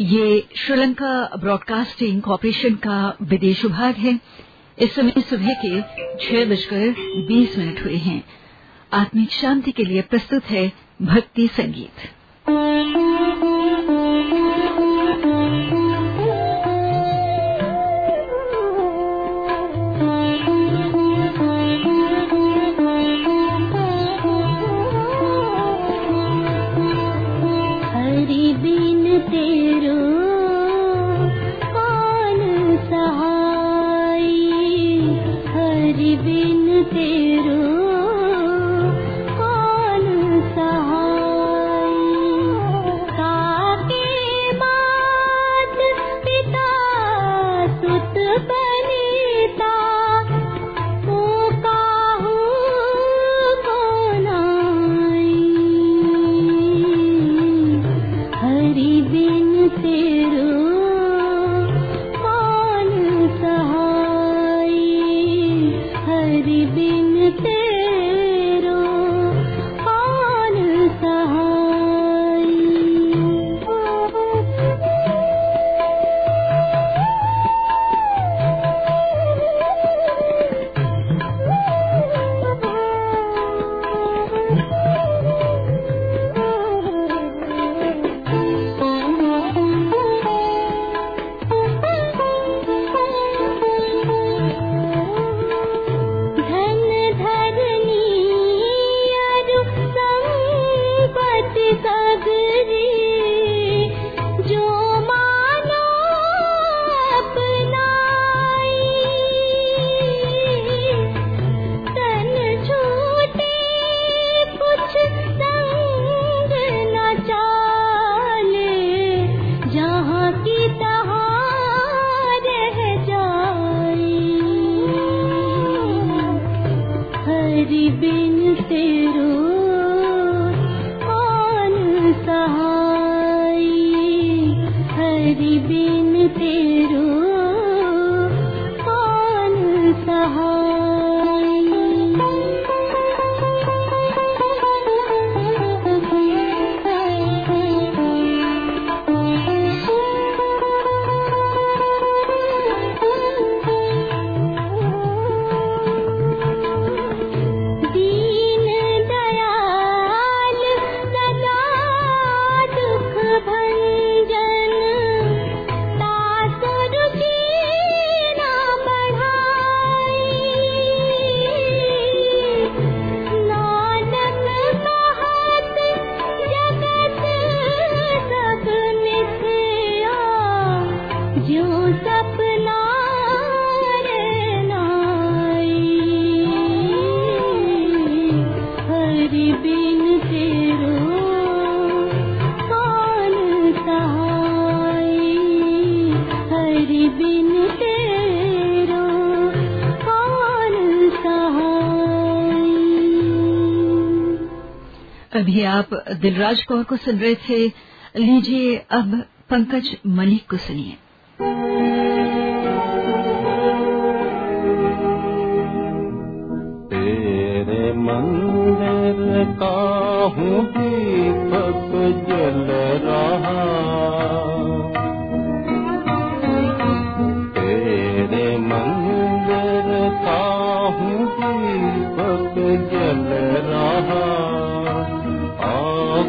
ये Sri Lanka broadcasting corporation का विदेश विभाग है। इस समय सुबह के छह बजकर बीस मिनट हुए हैं। आत्मिक शांति के लिए प्रस्तुत है भक्ति संगीत। अभी आप दिलराज कौर को सुन रहे थे। लीजिए अब पंकज मलिक को सुनिए। तेरे मंदिर का हूँ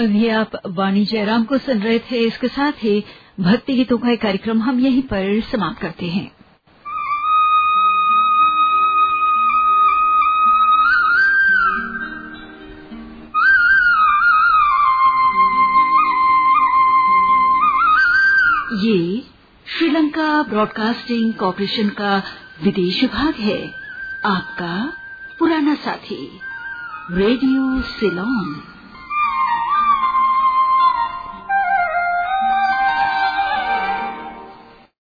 अभी आप वाणी जयराम को सुन रहे थे। इसके साथ ही भक्ति गीतों का कार्यक्रम हम यहीं पर समाप्त करते हैं। ये श्रीलंका ब्रॉडकास्टिंग कॉरपोरेशन का विदेश विभाग है। आपका पुराना साथी, रेडियो सिलोन।